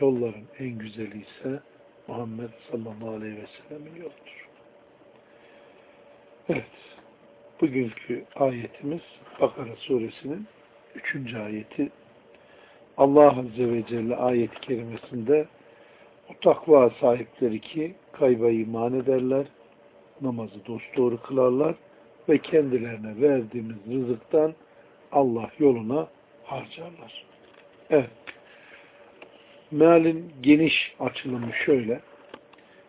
yolların en güzeli ise Muhammed sallallahu aleyhi ve sellemin yoludur. Evet, bugünkü ayetimiz Bakara suresinin üçüncü ayeti. Allah Azze ve Celle ayet-i kerimesinde o takva sahipleri ki kayba iman ederler, namazı dosdoğru kılarlar ve kendilerine verdiğimiz rızıktan Allah yoluna harcarlar. Evet. Mealin geniş açılımı şöyle.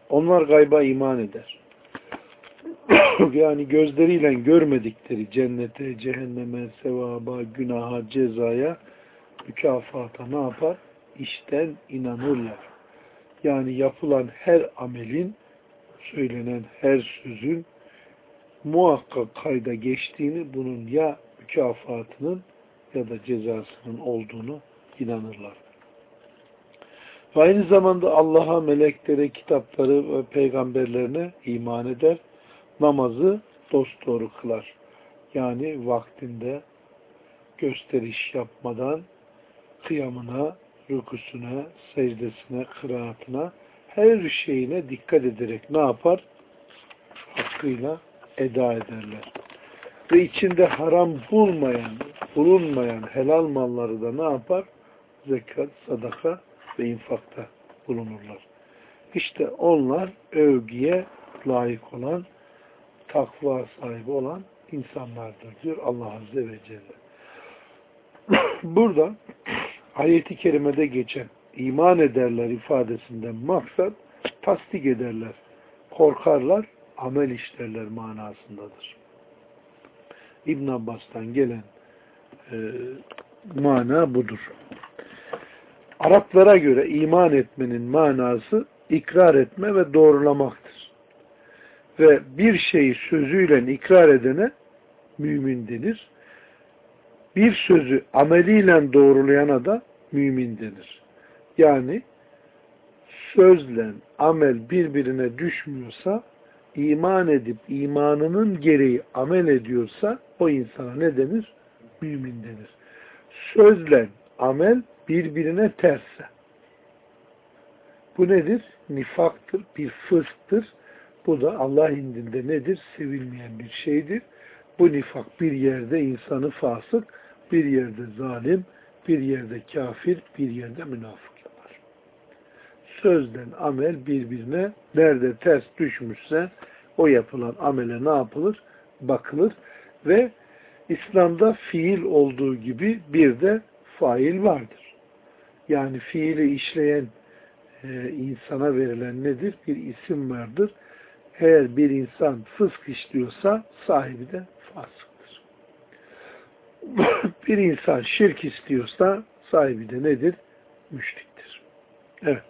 Onlar gayba iman eder. yani gözleriyle görmedikleri cennete, cehenneme, sevaba, günaha, cezaya, mükafata ne yapar? İşten inanırlar. Yani yapılan her amelin, söylenen her sözün muhakkak kayda geçtiğini, bunun ya mükafatının ya da cezasının olduğunu inanırlar. Aynı zamanda Allah'a, meleklere, kitapları ve peygamberlerine iman eder. Namazı dosdoğru kılar. Yani vaktinde gösteriş yapmadan kıyamına, rükusuna, secdesine, kıraatına, her şeyine dikkat ederek ne yapar? Hakkıyla eda ederler. Ve içinde haram bulmayan, bulunmayan helal malları da ne yapar? Zekat, sadaka ve infakta bulunurlar. İşte onlar övgüye layık olan, takva sahibi olan insanlardır diyor Allah Azze ve Celle. Burada ayeti kerimede geçen iman ederler ifadesinden maksat tasdik ederler, korkarlar, amel işlerler manasındadır. İbn Abbas'tan gelen e, mana budur. Araplara göre iman etmenin manası ikrar etme ve doğrulamaktır. Ve bir şeyi sözüyle ikrar edene mümin denir. Bir sözü ameliyle doğrulayana da mümin denir. Yani sözle amel birbirine düşmüyorsa iman edip imanının gereği amel ediyorsa o insana ne denir? Mümin denir. Sözle amel birbirine tersse. Bu nedir? Nifaktır, bir fısktır. Bu da Allah indinde nedir? Sevilmeyen bir şeydir. Bu nifak bir yerde insanı fasık, bir yerde zalim, bir yerde kafir, bir yerde münafık yapar. Sözden amel birbirine nerede ters düşmüşse o yapılan amele ne yapılır? Bakılır ve İslam'da fiil olduğu gibi bir de fail vardır. Yani fiili işleyen e, insana verilen nedir? Bir isim vardır. Eğer bir insan fısk işliyorsa sahibi de fasıktır. bir insan şirk istiyorsa sahibi de nedir? Müşriktir. Evet.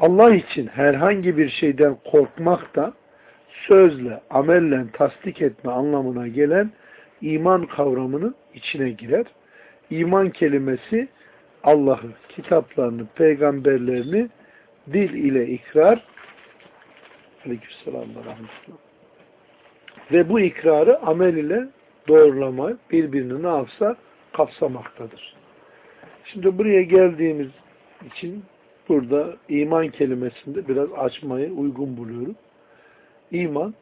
Allah için herhangi bir şeyden korkmak da sözle, amelle tasdik etme anlamına gelen iman kavramının içine girer. İman kelimesi Allah'ı, kitaplarını, peygamberlerini dil ile ikrar Aleykümselam ve bu ikrarı amel ile doğrulama birbirini ne yapsa kapsamaktadır. Şimdi buraya geldiğimiz için burada iman kelimesinde biraz açmayı uygun buluyorum. İman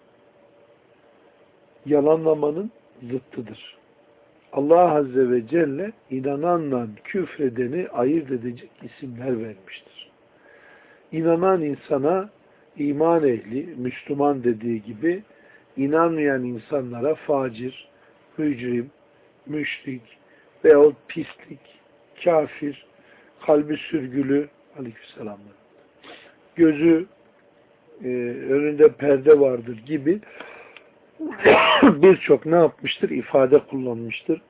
yalanlamanın zıttıdır. Allah Azze ve Celle inananla küfredeni ayırt edecek isimler vermiştir. İnanan insana iman ehli, Müslüman dediği gibi inanmayan insanlara facir, mücrim, müşrik veyahut pislik, kafir, kalbi sürgülü aleykümselam gözü e, önünde perde vardır gibi birçok ne yapmıştır? ifade kullanmıştır.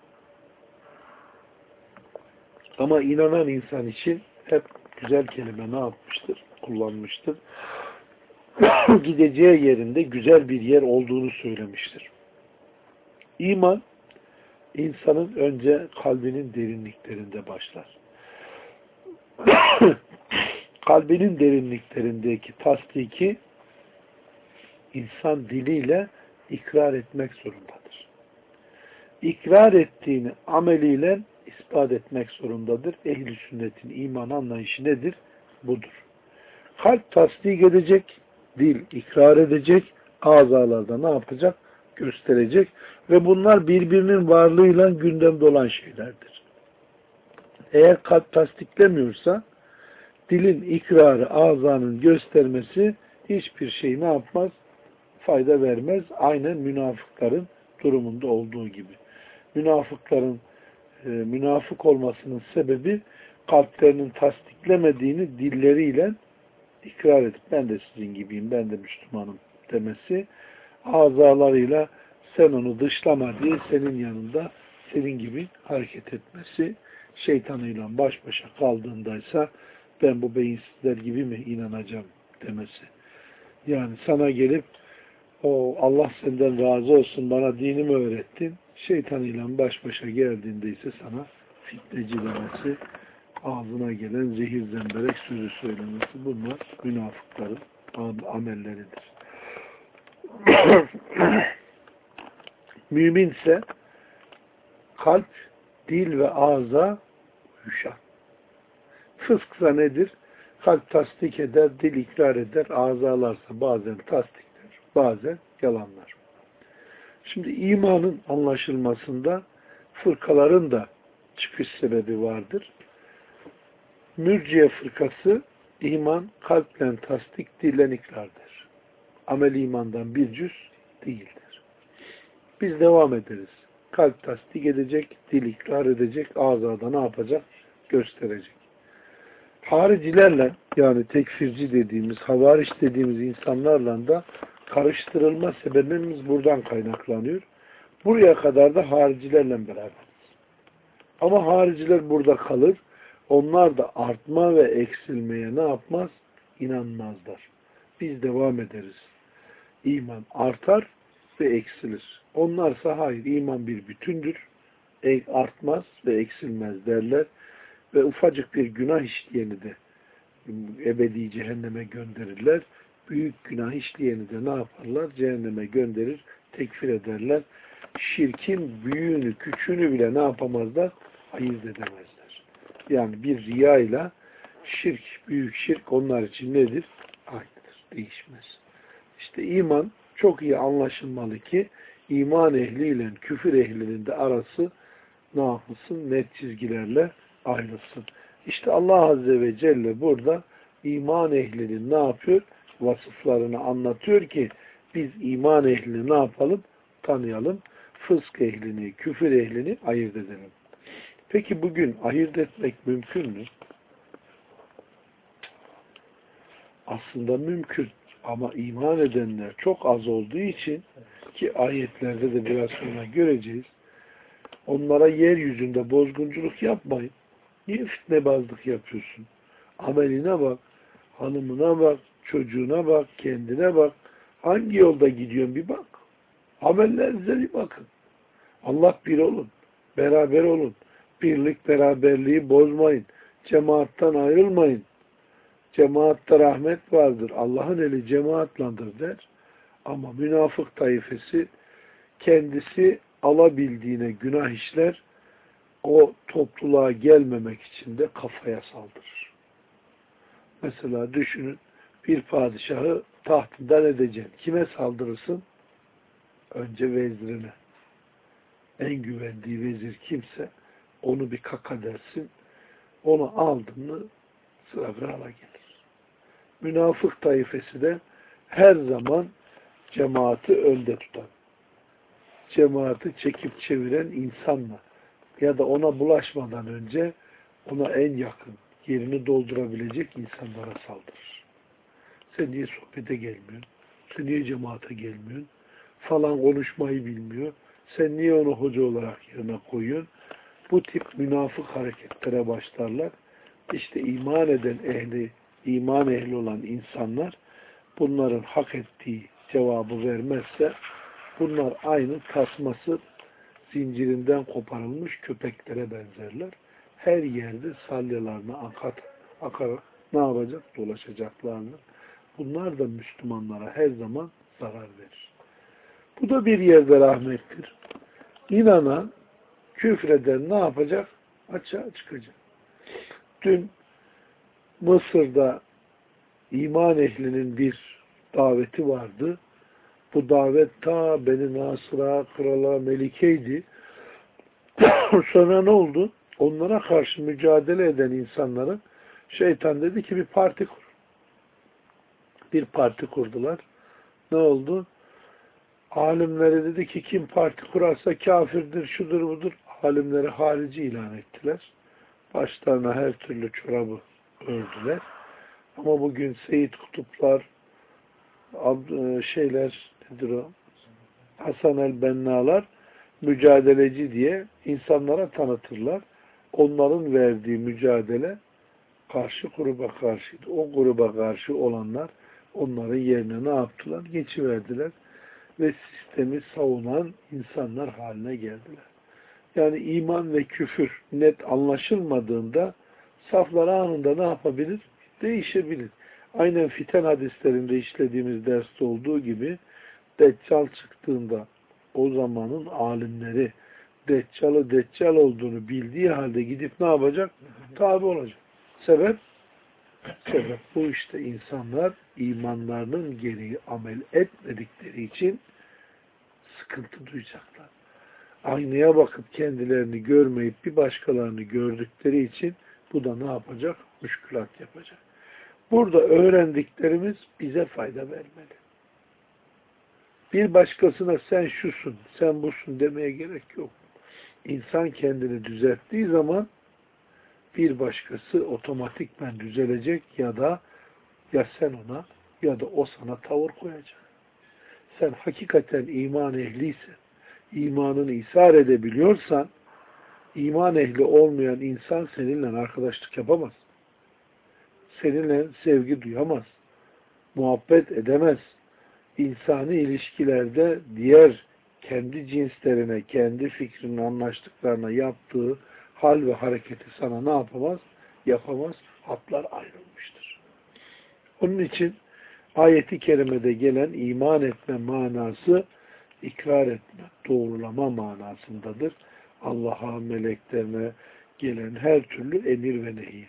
Ama inanan insan için hep güzel kelime ne yapmıştır? kullanmıştır. Gideceği yerinde güzel bir yer olduğunu söylemiştir. İman insanın önce kalbinin derinliklerinde başlar. kalbinin derinliklerindeki tasdiki insan diliyle ikrar etmek zorundadır. İkrar ettiğini ameliyle ispat etmek zorundadır. Ehli sünnetin iman anlayışı nedir? Budur. Kalp tasdik edecek, dil ikrar edecek, azalarda ne yapacak? Gösterecek ve bunlar birbirinin varlığıyla gündemde olan şeylerdir. Eğer kalp tasdiklemiyorsa dilin ikrarı, azanın göstermesi hiçbir şey ne yapmaz? Fayda vermez. Aynen münafıkların durumunda olduğu gibi. Münafıkların e, münafık olmasının sebebi kalplerinin tasdiklemediğini dilleriyle ikrar edip ben de sizin gibiyim, ben de Müslümanım demesi azalarıyla sen onu dışlama diye senin yanında senin gibi hareket etmesi şeytanıyla baş başa kaldığındaysa ben bu beyinsizler gibi mi inanacağım demesi. Yani sana gelip o Allah senden razı olsun bana dinimi öğrettin. Şeytanıyla baş başa geldiğinde ise sana fitneci demesi, ağzına gelen zehir zemberek sözü söylemesi bunlar münafıkların amelleridir. Müminse kalp, dil ve ağza uyuşan. Fısksa nedir? Kalp tasdik eder, dil ikrar eder, ağzalarsa bazen tasdikler, bazen yalanlar. Şimdi imanın anlaşılmasında fırkaların da çıkış sebebi vardır. Mürciye fırkası iman kalple tasdik, dillen ikrardır. Amel imandan bir cüz değildir. Biz devam ederiz. Kalp tasdik edecek, dil ikrar edecek, ağzada ne yapacak? Gösterecek. Haricilerle yani tekfirci dediğimiz, havariş dediğimiz insanlarla da karıştırılma sebebimiz buradan kaynaklanıyor. Buraya kadar da haricilerle beraberiz. Ama hariciler burada kalır. Onlar da artma ve eksilmeye ne yapmaz? İnanmazlar. Biz devam ederiz. İman artar ve eksilir. Onlarsa hayır iman bir bütündür. Artmaz ve eksilmez derler. Ve ufacık bir günah işleyeni de ebedi cehenneme gönderirler. Büyük günah işleyeni de ne yaparlar? Cehenneme gönderir, tekfir ederler. Şirkin büyüğünü, küçüğünü bile ne yapamazlar? Ayırt edemezler. Yani bir riya ile şirk, büyük şirk onlar için nedir? Aynıdır. Değişmez. İşte iman çok iyi anlaşılmalı ki iman ehliyle küfür ehlinin de arası ne yapılsın? Net çizgilerle ayrılsın. İşte Allah Azze ve Celle burada iman ehlinin ne yapıyor? Vasıflarını anlatıyor ki biz iman ehlini ne yapalım? Tanıyalım. Fısk ehlini, küfür ehlini ayırt edelim. Peki bugün ayırt etmek mümkün mü? Aslında mümkün. Ama iman edenler çok az olduğu için ki ayetlerde de biraz sonra göreceğiz. Onlara yeryüzünde bozgunculuk yapmayın. Niye fitnebazlık yapıyorsun? Ameline bak, hanımına bak, çocuğuna bak, kendine bak. Hangi yolda gidiyorsun bir bak. Amellerinize bir bakın. Allah bir olun. Beraber olun. Birlik beraberliği bozmayın. Cemaattan ayrılmayın. Cemaatta rahmet vardır. Allah'ın eli cemaatlandır der. Ama münafık tayfesi kendisi alabildiğine günah işler, o topluluğa gelmemek için de kafaya saldırır. Mesela düşünün bir padişahı tahtından edeceksin. Kime saldırırsın? Önce vezirine. En güvendiği vezir kimse onu bir kaka dersin. Onu aldın mı sıra krala gelir. Münafık tayfesi de her zaman cemaati önde tutan, cemaati çekip çeviren insanla ya da ona bulaşmadan önce ona en yakın yerini doldurabilecek insanlara saldırır. Sen niye sohbete gelmiyorsun? Sen niye cemaate gelmiyorsun? Falan konuşmayı bilmiyor. Sen niye onu hoca olarak yerine koyuyorsun? Bu tip münafık hareketlere başlarlar. İşte iman eden ehli iman ehli olan insanlar bunların hak ettiği cevabı vermezse bunlar aynı tasması zincirinden koparılmış köpeklere benzerler. Her yerde salyalarını akat, akarak ne yapacak? Dolaşacaklarını. Bunlar da Müslümanlara her zaman zarar verir. Bu da bir yerde rahmettir. İnanan, küfreden ne yapacak? Açığa çıkacak. Dün Mısır'da iman ehlinin bir daveti vardı. Bu davet ta Beni Nasır'a, krala, melikeydi. Sonra ne oldu? Onlara karşı mücadele eden insanların şeytan dedi ki bir parti kur. Bir parti kurdular. Ne oldu? Alimleri dedi ki kim parti kurarsa kafirdir, şudur budur. Alimleri harici ilan ettiler. Başlarına her türlü çorabı ördüler. Ama bugün Seyit Kutuplar, e, şeyler nedir o? Hasan el Bennalar mücadeleci diye insanlara tanıtırlar. Onların verdiği mücadele karşı gruba karşıydı. O gruba karşı olanlar onların yerine ne yaptılar? Geçiverdiler ve sistemi savunan insanlar haline geldiler. Yani iman ve küfür net anlaşılmadığında saflar anında ne yapabilir? Değişebilir. Aynen fiten hadislerinde işlediğimiz derste olduğu gibi Deccal çıktığında o zamanın alimleri Deccal'ı Deccal olduğunu bildiği halde gidip ne yapacak? Tabi olacak. Sebep? Sebep bu işte insanlar imanlarının gereği amel etmedikleri için sıkıntı duyacaklar. Aynaya bakıp kendilerini görmeyip bir başkalarını gördükleri için bu da ne yapacak? Müşkülat yapacak. Burada öğrendiklerimiz bize fayda vermeli. Bir başkasına sen şusun, sen busun demeye gerek yok. İnsan kendini düzelttiği zaman bir başkası otomatikmen düzelecek ya da ya sen ona ya da o sana tavır koyacak. Sen hakikaten iman ehliysen, imanını ishar edebiliyorsan, iman ehli olmayan insan seninle arkadaşlık yapamaz. Seninle sevgi duyamaz. Muhabbet edemez. İnsani ilişkilerde diğer kendi cinslerine, kendi fikrinin anlaştıklarına yaptığı hal ve hareketi sana ne yapamaz? Yapamaz. Hatlar ayrılmıştır. Onun için ayeti kerimede gelen iman etme manası ikrar etme, doğrulama manasındadır. Allah'a, meleklerine gelen her türlü emir ve nehiye.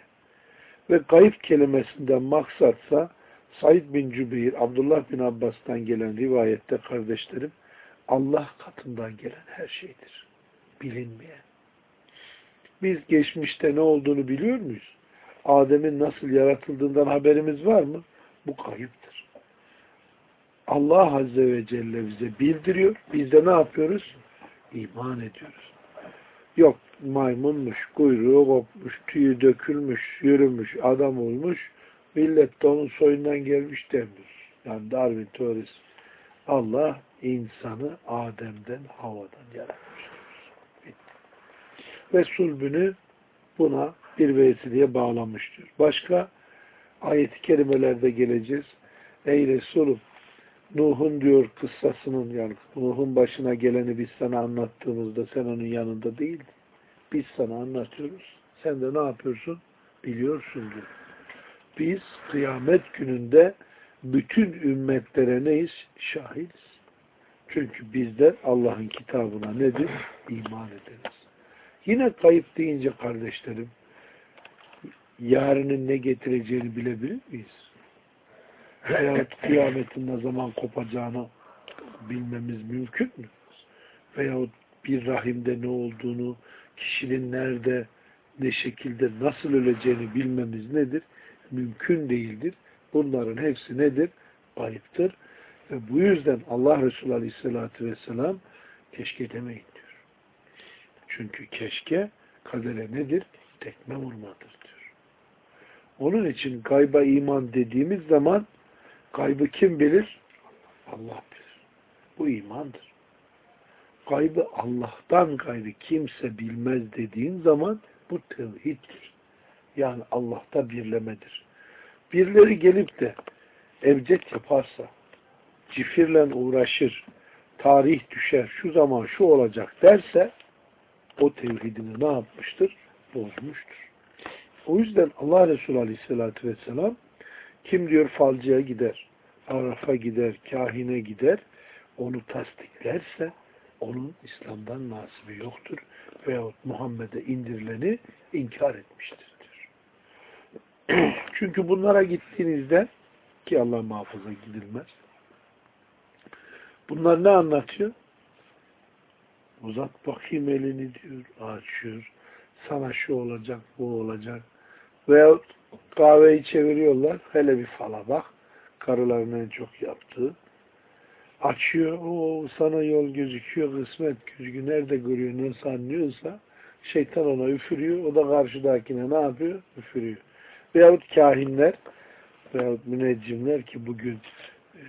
Ve gayb kelimesinden maksatsa Said bin Cübeyr, Abdullah bin Abbas'tan gelen rivayette kardeşlerim Allah katından gelen her şeydir. Bilinmeyen. Biz geçmişte ne olduğunu biliyor muyuz? Adem'in nasıl yaratıldığından haberimiz var mı? Bu kayıptır. Allah Azze ve Celle bize bildiriyor. Biz de ne yapıyoruz? İman ediyoruz. Yok maymunmuş, kuyruğu kopmuş, tüyü dökülmüş, yürümüş, adam olmuş. Millet de onun soyundan gelmiş demiyor. Yani Darwin teorisi. Allah insanı Adem'den, havadan yaratmıştır. Ve sulbünü buna bir vesileye bağlamıştır. Başka ayet-i kerimelerde geleceğiz. Ey Resulüm Nuh'un diyor kıssasının yani Nuh'un başına geleni biz sana anlattığımızda sen onun yanında değildin. Biz sana anlatıyoruz. Sen de ne yapıyorsun? Biliyorsun diyor. Biz kıyamet gününde bütün ümmetlere neyiz? Şahidiz. Çünkü bizler Allah'ın kitabına nedir? İman ederiz. Yine kayıp deyince kardeşlerim yarının ne getireceğini bilebilir miyiz? Veyahut kıyametin ne zaman kopacağını bilmemiz mümkün mü? Veyahut bir rahimde ne olduğunu, kişinin nerede, ne şekilde, nasıl öleceğini bilmemiz nedir? Mümkün değildir. Bunların hepsi nedir? Ayıptır. Ve bu yüzden Allah Resulü Aleyhisselatü Vesselam keşke demeyin. Çünkü keşke kadere nedir? Tekme vurmadır diyor. Onun için gayba iman dediğimiz zaman gaybı kim bilir? Allah bilir. Bu imandır. Gaybı Allah'tan gayrı kimse bilmez dediğin zaman bu tevhiddir. Yani Allah'ta birlemedir. birileri gelip de evcet yaparsa, cifirle uğraşır, tarih düşer, şu zaman şu olacak derse o tevhidini ne yapmıştır? Bozmuştur. O yüzden Allah Resulü Aleyhisselatü Vesselam kim diyor falcıya gider, Araf'a gider, kahine gider, onu tasdiklerse onun İslam'dan nasibi yoktur veyahut Muhammed'e indirileni inkar etmiştir. Çünkü bunlara gittiğinizde ki Allah muhafaza gidilmez. Bunlar ne anlatıyor? Uzat bakayım elini diyor, açıyor. Sana şu olacak, bu olacak. Veyahut kahveyi çeviriyorlar. Hele bir fala bak. Karıların en çok yaptığı. Açıyor. o sana yol gözüküyor. Kısmet gözüküyor. Nerede görüyor, nasıl anlıyorsa şeytan ona üfürüyor. O da karşıdakine ne yapıyor? Üfürüyor. Veyahut kahinler veyahut müneccimler ki bugün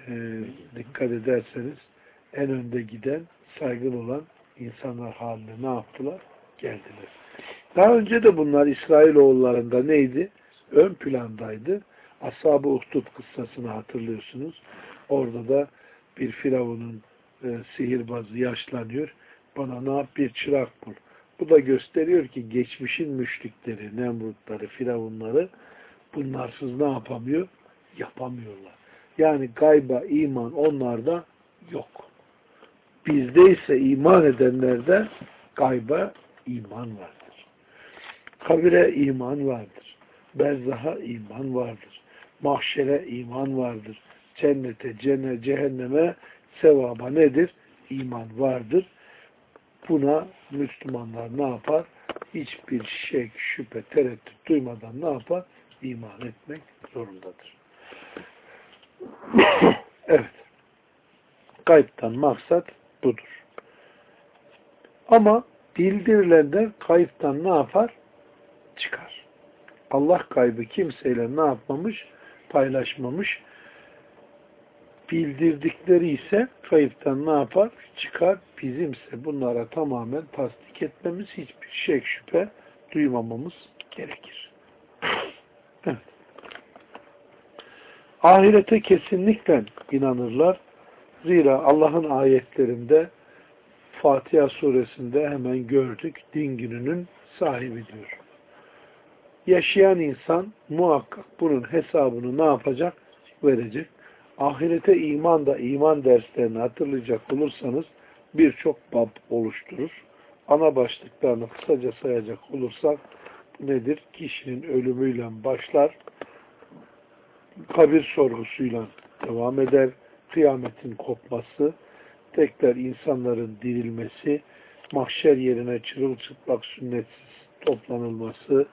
e, dikkat ederseniz en önde giden saygın olan insanlar haline ne yaptılar? Geldiler. Daha önce de bunlar İsrailoğullarında neydi? Ön plandaydı. Ashab-ı Uhdud kıssasını hatırlıyorsunuz. Orada da bir firavunun e, sihirbazı yaşlanıyor. Bana ne yap? Bir çırak bul. Bu da gösteriyor ki geçmişin müşrikleri, Nemrutları, Firavunları bunlarsız ne yapamıyor? Yapamıyorlar. Yani gayba iman onlarda yok. Bizde ise iman edenlerde gayba iman vardır. Kabire iman vardır. Berzaha iman vardır. Mahşere iman vardır. Cennete, cennet, cehenneme, sevaba nedir? İman vardır. Buna Müslümanlar ne yapar? Hiçbir şek, şüphe, tereddüt duymadan ne yapar? İman etmek zorundadır. evet. Kayıptan maksat budur. Ama bildirilenler kayıptan ne yapar? Çıkar. Allah kaybı kimseyle ne yapmamış? Paylaşmamış. Bildirdikleri ise kayıptan ne yapar? Çıkar. Bizimse bunlara tamamen tasdik etmemiz, hiçbir şek şüphe duymamamız gerekir. Evet. Ahirete kesinlikle inanırlar. Zira Allah'ın ayetlerinde Fatiha suresinde hemen gördük din gününün sahibi diyor. Yaşayan insan muhakkak bunun hesabını ne yapacak? Verecek. Ahirete iman da iman derslerini hatırlayacak olursanız birçok bab oluşturur. Ana başlıklarını kısaca sayacak olursak nedir? Kişinin ölümüyle başlar, kabir sorgusuyla devam eder, kıyametin kopması, tekrar insanların dirilmesi, mahşer yerine çırılçıplak sünnetsiz toplanılması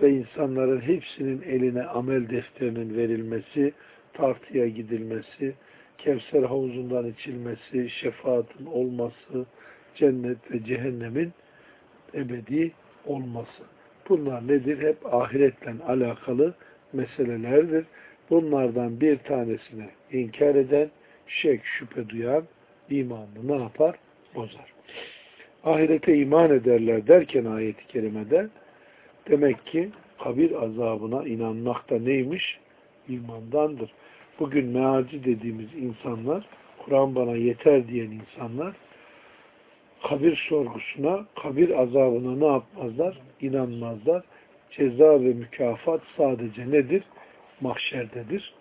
ve insanların hepsinin eline amel defterinin verilmesi, tartıya gidilmesi, Kevser havuzundan içilmesi, şefaatin olması, cennet ve cehennemin ebedi olması. Bunlar nedir? Hep ahiretle alakalı meselelerdir. Bunlardan bir tanesini inkar eden, şek, şüphe duyan imanını ne yapar? Bozar. Ahirete iman ederler derken ayeti kerimede demek ki kabir azabına inanmak da neymiş? İmandandır. Bugün mealci dediğimiz insanlar, Kur'an bana yeter diyen insanlar kabir sorgusuna, kabir azabına ne yapmazlar? İnanmazlar. Ceza ve mükafat sadece nedir? Mahşerdedir.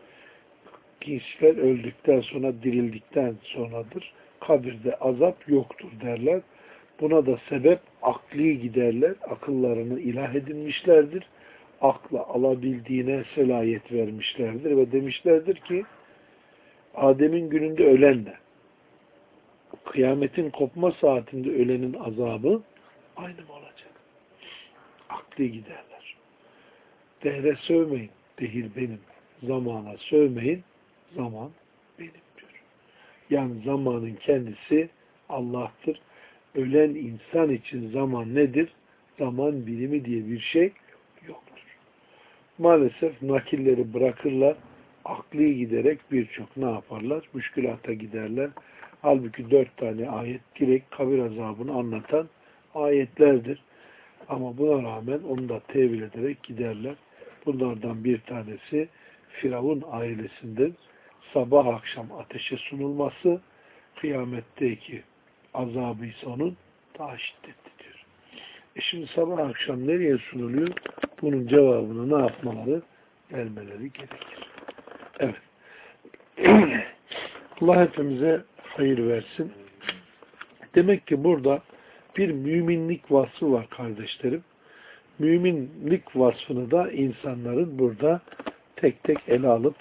Kişiler öldükten sonra, dirildikten sonradır. Kabirde azap yoktur derler. Buna da sebep akli giderler. Akıllarını ilah edinmişlerdir. Akla alabildiğine selayet vermişlerdir ve demişlerdir ki Adem'in gününde ölenle kıyametin kopma saatinde ölenin azabı aynı mı olacak? Akli giderler. Dehre sövmeyin. Dehir benim. Zamana sövmeyin. Zaman benim diyor. Yani zamanın kendisi Allah'tır. Ölen insan için zaman nedir? Zaman bilimi diye bir şey yoktur. Maalesef nakilleri bırakırlar. Akli giderek birçok ne yaparlar? Müşkülata giderler. Halbuki dört tane ayet direkt kabir azabını anlatan ayetlerdir. Ama buna rağmen onu da tevil ederek giderler. Bunlardan bir tanesi Firavun ailesinde sabah akşam ateşe sunulması kıyametteki azabı ise onun daha şiddetli diyor. E şimdi sabah akşam nereye sunuluyor? Bunun cevabını ne yapmaları? Vermeleri gerekir. Evet. Allah hepimize hayır versin. Demek ki burada bir müminlik vasfı var kardeşlerim. Müminlik vasfını da insanların burada tek tek ele alıp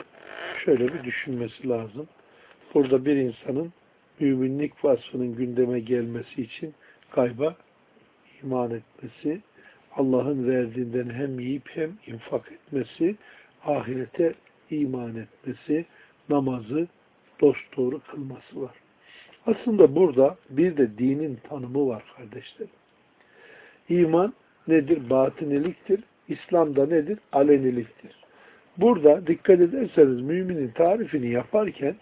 şöyle bir düşünmesi lazım. Burada bir insanın müminlik vasfının gündeme gelmesi için gayba iman etmesi, Allah'ın verdiğinden hem yiyip hem infak etmesi, ahirete iman etmesi, namazı dosdoğru kılması var. Aslında burada bir de dinin tanımı var kardeşlerim. İman nedir? Batiniliktir. İslam da nedir? Aleniliktir. Burada dikkat ederseniz müminin tarifini yaparken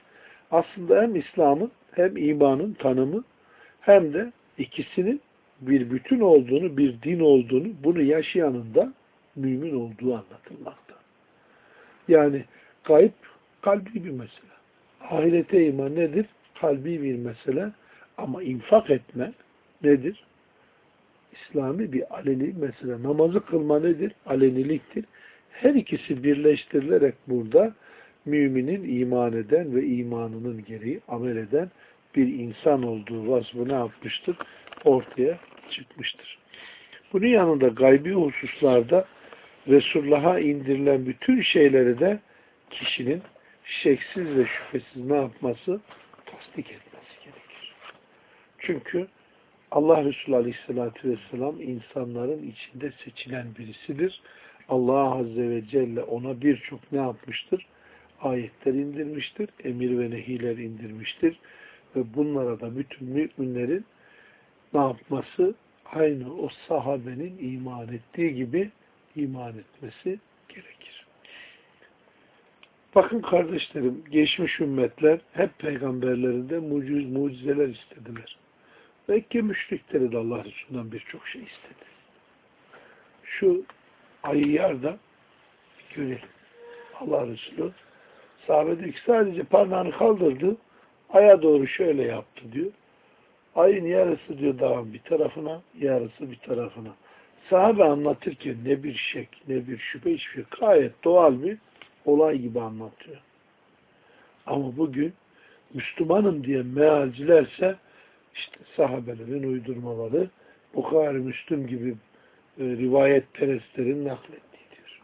aslında hem İslam'ın hem imanın tanımı hem de ikisinin bir bütün olduğunu, bir din olduğunu, bunu yaşayanın da mümin olduğu anlatılmakta. Yani kayıp kalbi bir mesele. Ahirete iman nedir? Kalbi bir mesele. Ama infak etme nedir? İslami bir aleni mesele. Namazı kılma nedir? Aleniliktir. Her ikisi birleştirilerek burada müminin iman eden ve imanının gereği amel eden bir insan olduğu vasfı ne yapmıştır? Ortaya çıkmıştır. Bunun yanında gaybi hususlarda Resulullah'a indirilen bütün şeyleri de kişinin şeksiz ve şüphesiz ne yapması? Tasdik etmesi gerekir. Çünkü Allah Resulü Aleyhisselatü Vesselam insanların içinde seçilen birisidir. Allah Azze ve Celle ona birçok ne yapmıştır? Ayetler indirmiştir, emir ve nehiler indirmiştir. Ve bunlara da bütün müminlerin ne yapması? Aynı o sahabenin iman ettiği gibi iman etmesi gerekir. Bakın kardeşlerim, geçmiş ümmetler hep peygamberlerinde muciz, mucizeler istediler. Mekke müşrikleri de Allah Resulü'nden birçok şey istedi. Şu ayyarda görelim. Allah Resulü sahabe diyor ki sadece parmağını kaldırdı, aya doğru şöyle yaptı diyor. Ayın yarısı diyor dağın bir tarafına, yarısı bir tarafına. Sahabe anlatırken ne bir şek, ne bir şüphe, hiçbir şey. Gayet doğal bir olay gibi anlatıyor. Ama bugün Müslümanım diye mealcilerse işte sahabelerin uydurmaları Bukhari Müslüm gibi e, rivayet perestlerin naklettiğidir.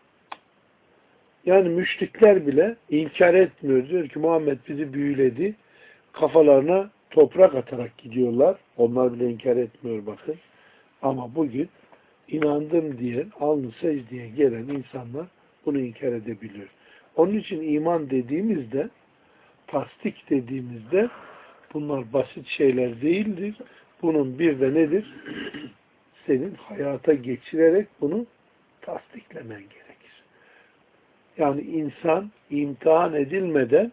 Yani müşrikler bile inkar etmiyor. Diyor ki Muhammed bizi büyüledi. Kafalarına toprak atarak gidiyorlar. Onlar bile inkar etmiyor bakın. Ama bugün inandım diyen, alnı secdeye gelen insanlar bunu inkar edebiliyor. Onun için iman dediğimizde, tasdik dediğimizde bunlar basit şeyler değildir. Bunun bir de nedir? Senin hayata geçirerek bunu tasdiklemen gerekir. Yani insan imtihan edilmeden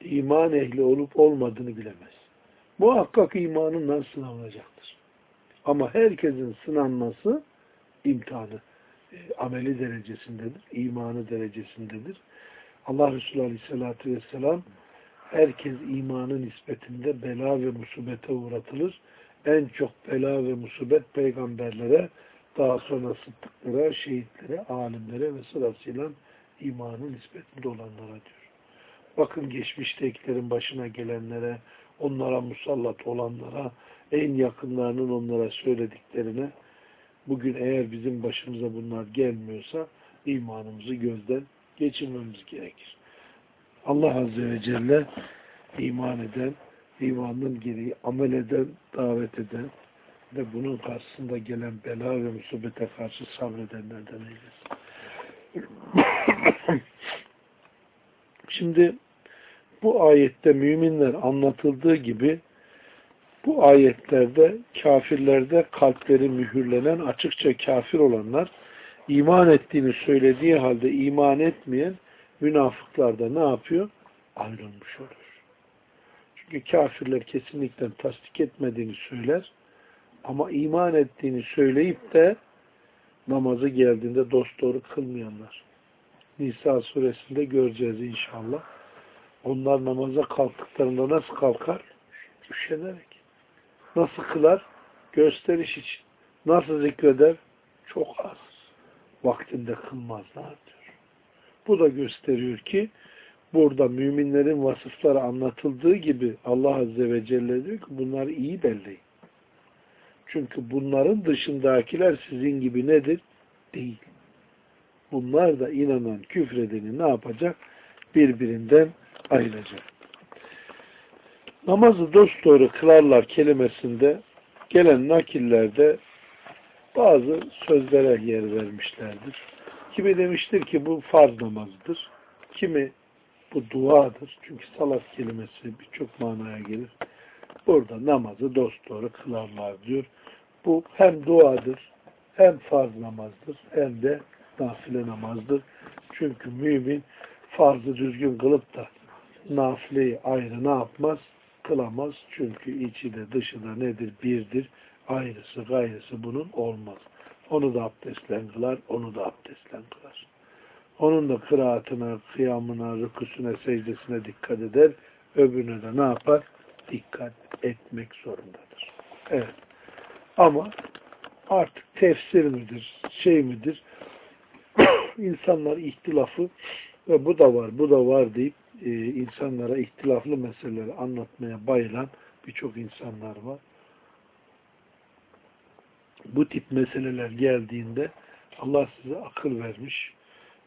iman ehli olup olmadığını bilemez. Muhakkak imanından sınanacaktır. Ama herkesin sınanması imtihanı e, ameli derecesindedir, imanı derecesindedir. Allah Resulü Aleyhisselatü Vesselam herkes imanın nispetinde bela ve musibete uğratılır. En çok bela ve musibet peygamberlere, daha sonra sıddıklara, şehitlere, alimlere ve sırasıyla imanın nispetinde olanlara diyor. Bakın geçmiştekilerin başına gelenlere, onlara musallat olanlara, en yakınlarının onlara söylediklerine, bugün eğer bizim başımıza bunlar gelmiyorsa imanımızı gözden geçirmemiz gerekir. Allah Azze ve Celle iman eden, imanın gereği amel eden, davet eden ve bunun karşısında gelen bela ve musibete karşı sabredenlerden eylesin. Şimdi bu ayette müminler anlatıldığı gibi bu ayetlerde kafirlerde kalpleri mühürlenen açıkça kafir olanlar iman ettiğini söylediği halde iman etmeyen münafıklar da ne yapıyor? Ayrılmış olur. Çünkü kafirler kesinlikle tasdik etmediğini söyler ama iman ettiğini söyleyip de namazı geldiğinde dosdoğru kılmayanlar. Nisa suresinde göreceğiz inşallah. Onlar namaza kalktıklarında nasıl kalkar? Üşenerek. Nasıl kılar? Gösteriş için. Nasıl zikreder? Çok az. Vaktinde kılmazlar diyor. Bu da gösteriyor ki burada müminlerin vasıfları anlatıldığı gibi Allah Azze ve Celle diyor ki bunları iyi belleyin. Çünkü bunların dışındakiler sizin gibi nedir? Değil. Bunlar da inanan küfredeni ne yapacak? Birbirinden ayıracak. Namazı dosdoğru kılarlar kelimesinde gelen nakillerde bazı sözlere yer vermişlerdir. Kimi demiştir ki bu farz namazdır. Kimi bu duadır. Çünkü salat kelimesi birçok manaya gelir. Burada namazı dosdoğru kılarlar diyor. Bu hem duadır, hem farz namazdır, hem de nafile namazdır. Çünkü mümin farzı düzgün kılıp da nafileyi ayrı ne yapmaz? Kılamaz. Çünkü içi de dışı da nedir? Birdir. Ayrısı gayrısı bunun olmaz. Onu da abdestle kılar, onu da abdestle kılar. Onun da kıraatına, kıyamına, rüküsüne, secdesine dikkat eder. Öbürüne de ne yapar? Dikkat etmek zorundadır. Evet. Ama artık tefsir midir, şey midir? insanlar ihtilafı ve bu da var, bu da var deyip e, insanlara ihtilaflı meseleleri anlatmaya bayılan birçok insanlar var. Bu tip meseleler geldiğinde Allah size akıl vermiş,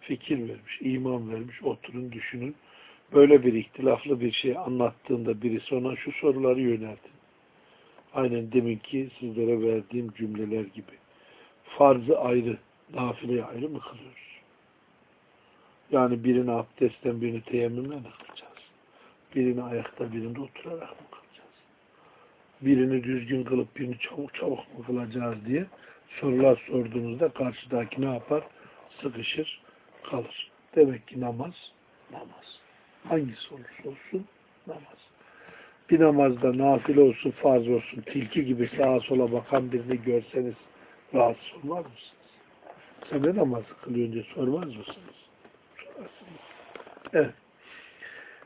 fikir vermiş, iman vermiş, oturun düşünün. Böyle bir ihtilaflı bir şey anlattığında birisi ona şu soruları yöneltin. Aynen deminki sizlere verdiğim cümleler gibi. Farzı ayrı, nafileyi ayrı mı kılıyoruz? Yani birini abdestten, birini teyemmümle mi kılacağız? Birini ayakta, birini oturarak mı? Birini düzgün kılıp birini çabuk çabuk mu kılacağız diye sorular sorduğunuzda karşıdaki ne yapar? Sıkışır, kalır. Demek ki namaz, namaz. Hangisi olursa olsun namaz. Bir namazda nafile olsun, farz olsun, tilki gibi sağa sola bakan birini görseniz rahatsız olmaz mısınız? Sen ne namazı kılıyorsun diye sormaz mısınız? Sorarsınız. Evet.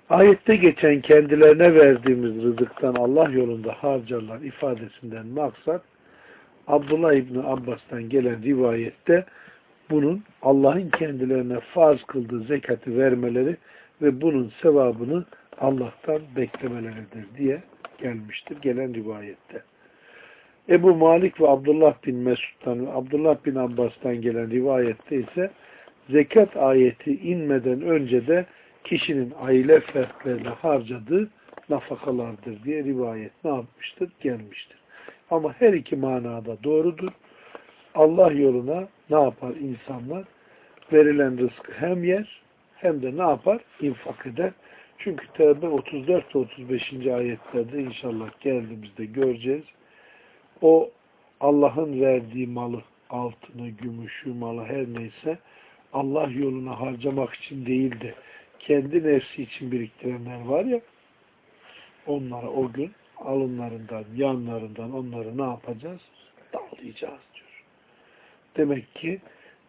Ayette geçen kendilerine verdiğimiz rızıktan Allah yolunda harcarlar ifadesinden maksat Abdullah İbni Abbas'tan gelen rivayette bunun Allah'ın kendilerine farz kıldığı zekatı vermeleri ve bunun sevabını Allah'tan beklemeleridir diye gelmiştir gelen rivayette. Ebu Malik ve Abdullah bin Mesud'dan ve Abdullah bin Abbas'tan gelen rivayette ise zekat ayeti inmeden önce de kişinin aile fertlerine harcadığı nafakalardır diye rivayet ne yapmıştır? Gelmiştir. Ama her iki manada doğrudur. Allah yoluna ne yapar insanlar? Verilen rızkı hem yer hem de ne yapar? İnfak eder. Çünkü Tevbe 34 ve 35. ayetlerde inşallah geldiğimizde göreceğiz. O Allah'ın verdiği malı, altını, gümüşü, malı her neyse Allah yoluna harcamak için değil de kendi nefsi için biriktirenler var ya onlara o gün alınlarından, yanlarından onları ne yapacağız? Dağlayacağız diyor. Demek ki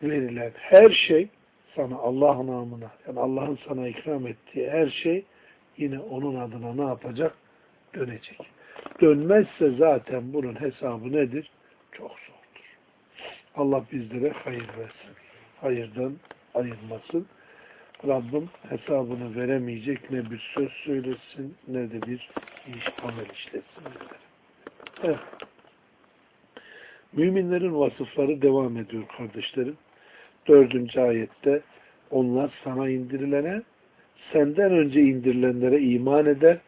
verilen her şey sana Allah namına yani Allah'ın sana ikram ettiği her şey yine onun adına ne yapacak? Dönecek. Dönmezse zaten bunun hesabı nedir? Çok zordur. Allah bizlere hayır versin. Hayırdan ayırmasın. Rabbim hesabını veremeyecek ne bir söz söylesin ne de bir iş amel işletsin. Evet. Müminlerin vasıfları devam ediyor kardeşlerim. Dördüncü ayette onlar sana indirilene senden önce indirilenlere iman eder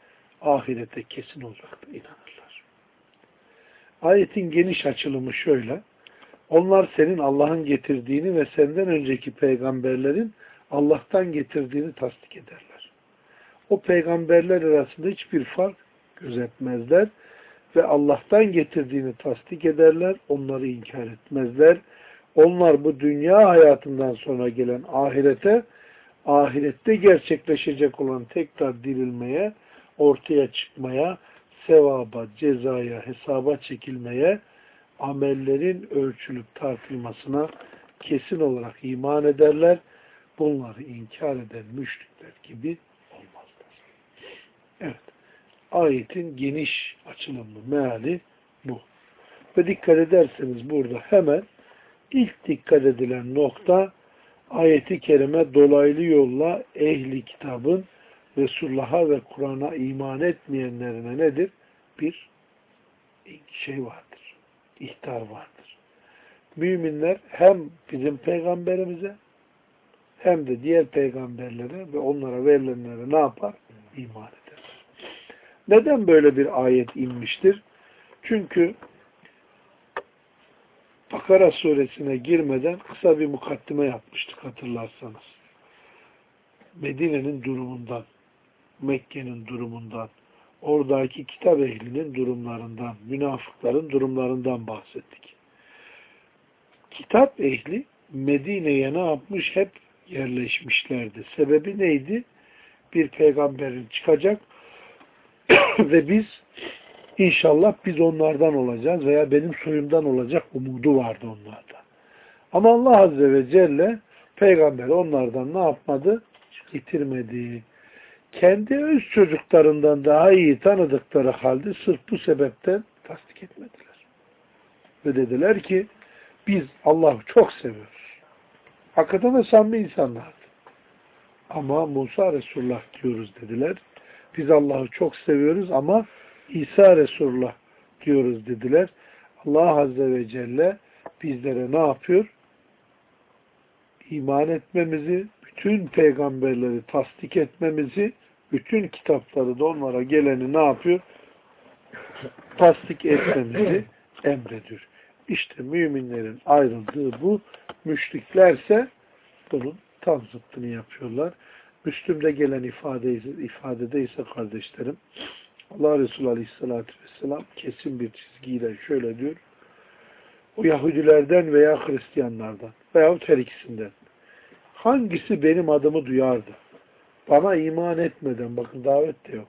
ahirete kesin olarak da inanırlar. Ayetin geniş açılımı şöyle. Onlar senin Allah'ın getirdiğini ve senden önceki peygamberlerin Allah'tan getirdiğini tasdik ederler. O peygamberler arasında hiçbir fark gözetmezler ve Allah'tan getirdiğini tasdik ederler, onları inkar etmezler. Onlar bu dünya hayatından sonra gelen ahirete, ahirette gerçekleşecek olan tekrar dirilmeye, ortaya çıkmaya, sevaba, cezaya, hesaba çekilmeye, amellerin ölçülüp tartılmasına kesin olarak iman ederler bunları inkar eden müşrikler gibi olmazlar. Evet. Ayetin geniş açılımlı meali bu. Ve dikkat ederseniz burada hemen ilk dikkat edilen nokta ayeti kerime dolaylı yolla ehli kitabın Resulullah'a ve Kur'an'a iman etmeyenlerine nedir? Bir şey vardır. İhtar vardır. Müminler hem bizim peygamberimize hem de diğer peygamberlere ve onlara verilenlere ne yapar? İman eder. Neden böyle bir ayet inmiştir? Çünkü Bakara suresine girmeden kısa bir mukaddime yapmıştık hatırlarsanız. Medine'nin durumundan, Mekke'nin durumundan, oradaki kitap ehlinin durumlarından, münafıkların durumlarından bahsettik. Kitap ehli Medine'ye ne yapmış? Hep yerleşmişlerdi. Sebebi neydi? Bir peygamberin çıkacak ve biz İnşallah biz onlardan olacağız veya benim soyumdan olacak umudu vardı onlarda. Ama Allah Azze ve Celle peygamber onlardan ne yapmadı? Getirmedi. Kendi öz çocuklarından daha iyi tanıdıkları halde sırf bu sebepten tasdik etmediler. Ve dediler ki biz Allah'ı çok seviyoruz. Hakikaten de samimi insanlardı. Ama Musa Resulullah diyoruz dediler. Biz Allah'ı çok seviyoruz ama İsa Resulullah diyoruz dediler. Allah Azze ve Celle bizlere ne yapıyor? İman etmemizi, bütün peygamberleri tasdik etmemizi, bütün kitapları da onlara geleni ne yapıyor? tasdik etmemizi emrediyor. İşte müminlerin ayrıldığı bu, müşriklerse bunun tam zıttını yapıyorlar. Müslüm'de gelen ifade, ifadede ise kardeşlerim, Allah Resulü Aleyhisselatü Vesselam kesin bir çizgiyle şöyle diyor. O Yahudilerden veya Hristiyanlardan veyahut her ikisinden hangisi benim adımı duyardı? Bana iman etmeden, bakın davet de yok.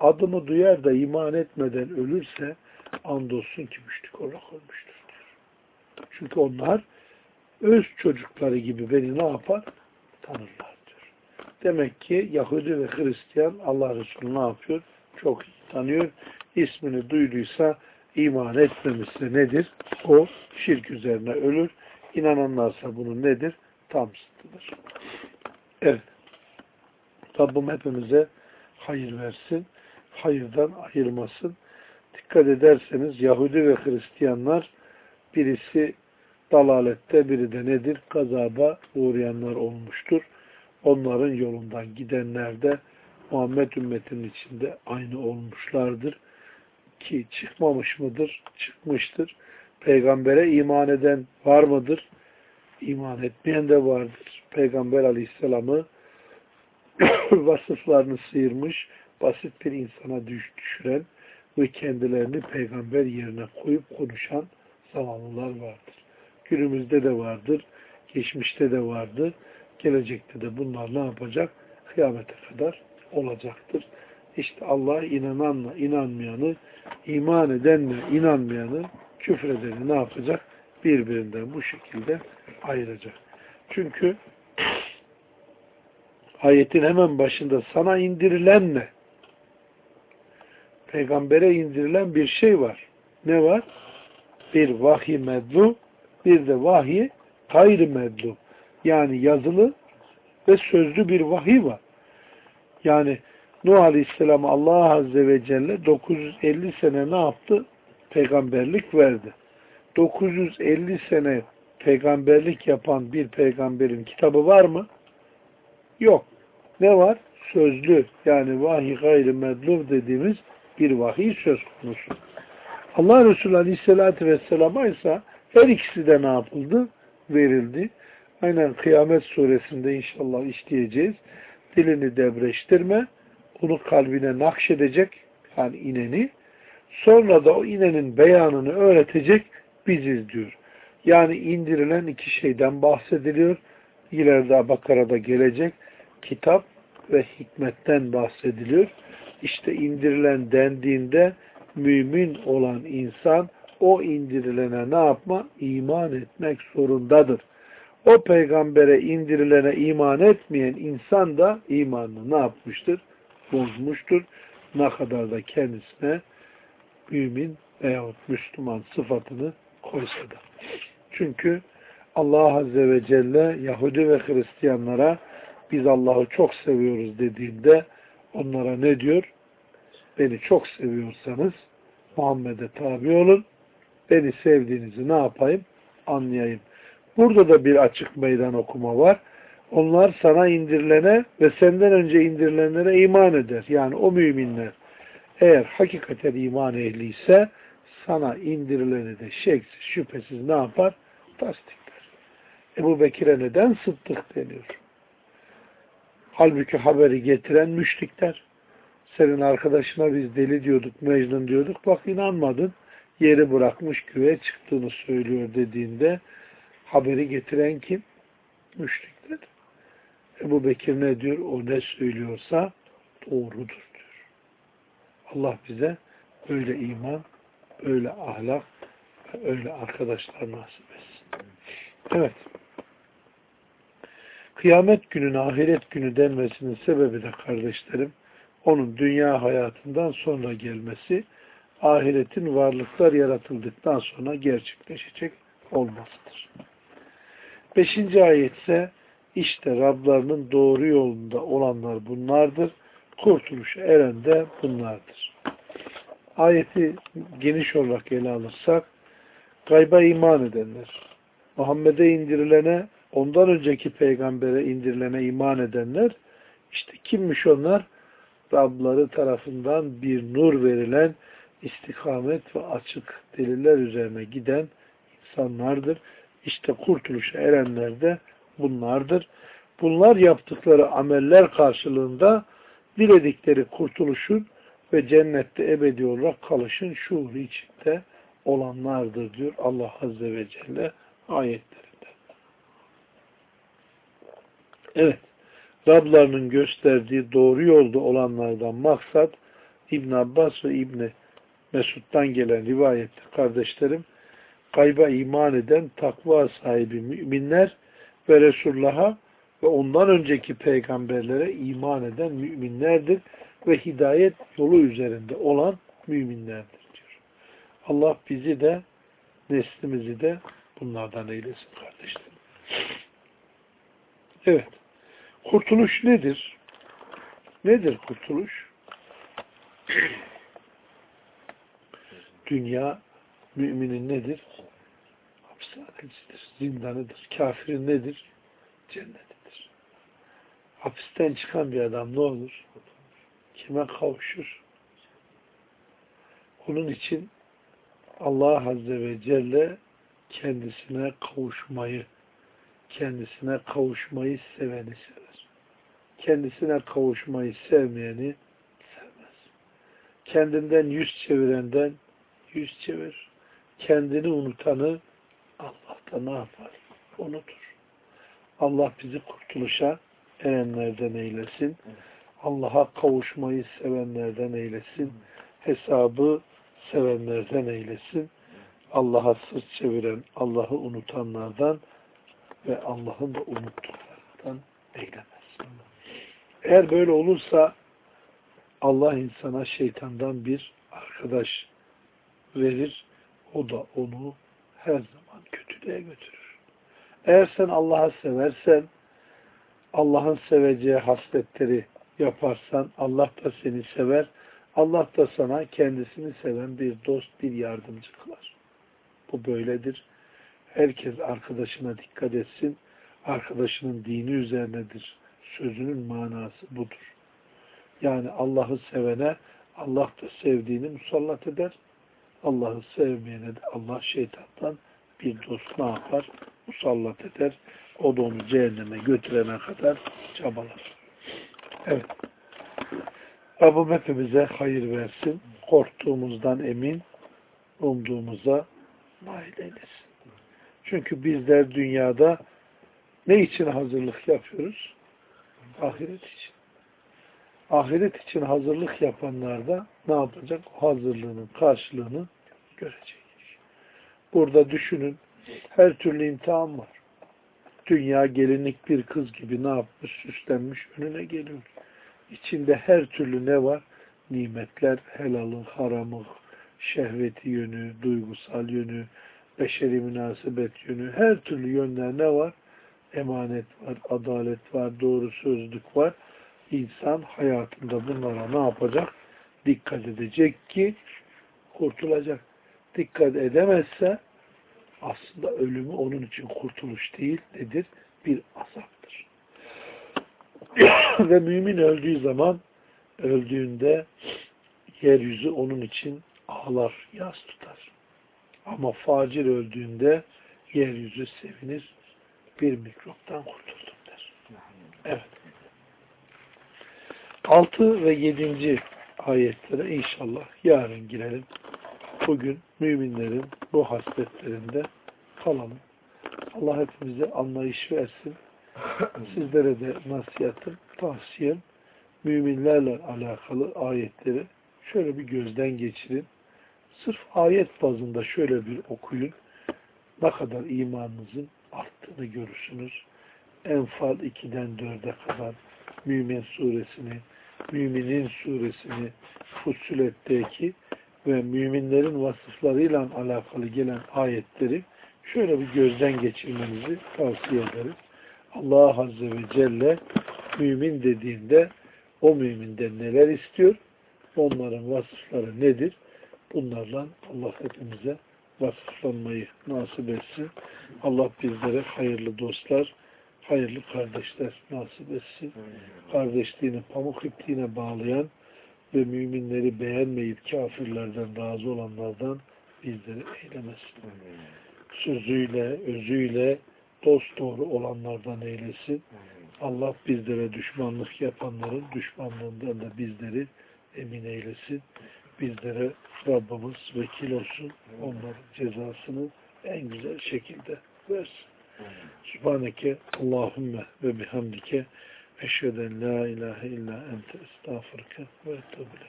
Adımı duyar da iman etmeden ölürse andolsun ki müşrik olarak ölmüştür diyor. Çünkü onlar öz çocukları gibi beni ne yapar? Tanırlar diyor. Demek ki Yahudi ve Hristiyan Allah Resulü ne yapıyor? çok iyi tanıyor. İsmini duyduysa iman etmemişse nedir? O şirk üzerine ölür. İnananlarsa bunun nedir? Tam zıttıdır. Evet. Rabbim hepimize hayır versin. Hayırdan ayırmasın. Dikkat ederseniz Yahudi ve Hristiyanlar birisi dalalette, biri de nedir? Gazaba uğrayanlar olmuştur. Onların yolundan gidenler de Muhammed ümmetinin içinde aynı olmuşlardır. Ki çıkmamış mıdır? Çıkmıştır. Peygambere iman eden var mıdır? İman etmeyen de vardır. Peygamber aleyhisselamı vasıflarını sıyırmış, basit bir insana düşüren ve kendilerini peygamber yerine koyup konuşan zamanlılar vardır. Günümüzde de vardır, geçmişte de vardı, gelecekte de bunlar ne yapacak? Kıyamete kadar olacaktır. İşte Allah inananla inanmayanı, iman edenle inanmayanı, küfredeni ne yapacak? Birbirinden bu şekilde ayıracak. Çünkü ayetin hemen başında sana indirilen ne? Peygambere indirilen bir şey var. Ne var? Bir vahiy medlu, bir de vahiy gayri medlu. Yani yazılı ve sözlü bir vahiy var. Yani Nuh Aleyhisselam Allah Azze ve Celle 950 sene ne yaptı? Peygamberlik verdi. 950 sene peygamberlik yapan bir peygamberin kitabı var mı? Yok. Ne var? Sözlü yani vahiy gayri medlub dediğimiz bir vahiy söz konusu. Allah Resulü Aleyhisselatü Vesselam'a ise her ikisi de ne yapıldı? Verildi. Aynen Kıyamet suresinde inşallah işleyeceğiz dilini debreştirme, onu kalbine nakşedecek, yani ineni, sonra da o inenin beyanını öğretecek biziz diyor. Yani indirilen iki şeyden bahsediliyor. İleride Bakara'da gelecek kitap ve hikmetten bahsediliyor. İşte indirilen dendiğinde mümin olan insan o indirilene ne yapma? İman etmek zorundadır. o peygambere indirilene iman etmeyen insan da imanını ne yapmıştır? Bozmuştur. Ne kadar da kendisine mümin veyahut Müslüman sıfatını koysa da. Çünkü Allah Azze ve Celle Yahudi ve Hristiyanlara biz Allah'ı çok seviyoruz dediğinde onlara ne diyor? Beni çok seviyorsanız Muhammed'e tabi olun. Beni sevdiğinizi ne yapayım? Anlayayım. Burada da bir açık meydan okuma var. Onlar sana indirilene ve senden önce indirilenlere iman eder. Yani o müminler eğer hakikaten iman ehliyse sana indirileni de şeksiz şüphesiz ne yapar? Tasdikler. Ebu Bekir'e neden sıddık deniyor? Halbuki haberi getiren müşrikler. Senin arkadaşına biz deli diyorduk, Mecnun diyorduk. Bak inanmadın. Yeri bırakmış güve çıktığını söylüyor dediğinde haberi getiren kim? Müşrikler. Ebu Bekir ne diyor? O ne söylüyorsa doğrudur diyor. Allah bize öyle iman, öyle ahlak ve öyle arkadaşlar nasip etsin. Evet. Kıyamet günün ahiret günü denmesinin sebebi de kardeşlerim, onun dünya hayatından sonra gelmesi, ahiretin varlıklar yaratıldıktan sonra gerçekleşecek olmasıdır. Beşinci ayet ise işte Rablarının doğru yolunda olanlar bunlardır. Kurtuluşa eren de bunlardır. Ayeti geniş olarak ele alırsak gayba iman edenler, Muhammed'e indirilene, ondan önceki peygambere indirilene iman edenler işte kimmiş onlar? Rabları tarafından bir nur verilen istikamet ve açık deliller üzerine giden insanlardır. İşte kurtuluşa erenler de bunlardır. Bunlar yaptıkları ameller karşılığında diledikleri kurtuluşun ve cennette ebedi olarak kalışın şuuru içinde olanlardır diyor Allah Azze ve Celle ayetlerinde. Evet. Rablarının gösterdiği doğru yolda olanlardan maksat İbn Abbas ve İbn Mesud'dan gelen rivayette kardeşlerim kayba iman eden takva sahibi müminler ve Resulullah'a ve ondan önceki peygamberlere iman eden müminlerdir ve hidayet yolu üzerinde olan müminlerdir diyor. Allah bizi de neslimizi de bunlardan eylesin kardeşlerim. Evet. Kurtuluş nedir? Nedir kurtuluş? Dünya müminin nedir? Hapishanesidir, zindanıdır. Kafirin nedir? Cennetidir. Hapisten çıkan bir adam ne olur? Kime kavuşur? Onun için Allah Azze ve Celle kendisine kavuşmayı, kendisine kavuşmayı seveni sever. Kendisine kavuşmayı sevmeyeni sevmez. Kendinden yüz çevirenden yüz çevir. Kendini unutanı Allah da ne yapar? Unutur. Allah bizi kurtuluşa erenlerden eylesin. Allah'a kavuşmayı sevenlerden eylesin. Hesabı sevenlerden eylesin. Allah'a sırt çeviren, Allah'ı unutanlardan ve Allah'ın da unuttuklarından eylemesin. Eğer böyle olursa Allah insana şeytandan bir arkadaş verir. O da onu her zaman kötülüğe götürür. Eğer sen Allah'ı seversen, Allah'ın seveceği hasletleri yaparsan, Allah da seni sever. Allah da sana kendisini seven bir dost, bir yardımcı kılar. Bu böyledir. Herkes arkadaşına dikkat etsin. Arkadaşının dini üzerinedir. Sözünün manası budur. Yani Allah'ı sevene Allah da sevdiğini musallat eder. Allah'ı sevmeyene de Allah şeytandan bir dost ne yapar? Musallat eder. O da onu cehenneme götürene kadar çabalar. Evet. Rabbim hepimize hayır versin. Korktuğumuzdan emin, umduğumuza nail eylesin. Çünkü bizler dünyada ne için hazırlık yapıyoruz? Ahiret için. Ahiret için hazırlık yapanlar da ne yapacak? O hazırlığının karşılığını görecek. Burada düşünün, her türlü imtihan var. Dünya gelinlik bir kız gibi ne yapmış? Süslenmiş önüne geliyor. İçinde her türlü ne var? Nimetler, helalı, haramı, şehveti yönü, duygusal yönü, beşeri münasebet yönü, her türlü yönler ne var? Emanet var, adalet var, doğru sözlük var. İnsan hayatında bunlara ne yapacak? Dikkat edecek ki kurtulacak. Dikkat edemezse aslında ölümü onun için kurtuluş değil nedir? Bir azaptır. Ve mümin öldüğü zaman öldüğünde yeryüzü onun için ağlar, yas tutar. Ama facir öldüğünde yeryüzü sevinir, bir mikroptan kurtuldum der. Evet. 6 ve 7. ayetlere inşallah yarın girelim. Bugün müminlerin bu hasletlerinde kalalım. Allah hepimize anlayış versin. Sizlere de nasihatım, tavsiyem müminlerle alakalı ayetleri şöyle bir gözden geçirin. Sırf ayet bazında şöyle bir okuyun. Ne kadar imanınızın arttığını görürsünüz. Enfal 2'den 4'e kadar Mümin suresini, Müminin suresini, Fussilet'teki ve müminlerin vasıflarıyla alakalı gelen ayetleri şöyle bir gözden geçirmenizi tavsiye ederim. Allah Azze ve Celle mümin dediğinde o müminden neler istiyor? Onların vasıfları nedir? Bunlarla Allah hepimize vasıflanmayı nasip etsin. Allah bizlere hayırlı dostlar, hayırlı kardeşler nasip etsin. Kardeşliğini pamuk ipliğine bağlayan ve müminleri beğenmeyip kafirlerden razı olanlardan bizleri eylemesin. Sözüyle, özüyle dost doğru olanlardan eylesin. Allah bizlere düşmanlık yapanların düşmanlığından da bizleri emin eylesin. Bizlere Rabbimiz vekil olsun. Onların cezasını en güzel şekilde versin. Subhaneke Allahümme ve bihamdike eşheden la ilahe illa ente estağfurke ve etubile.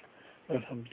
Alemin.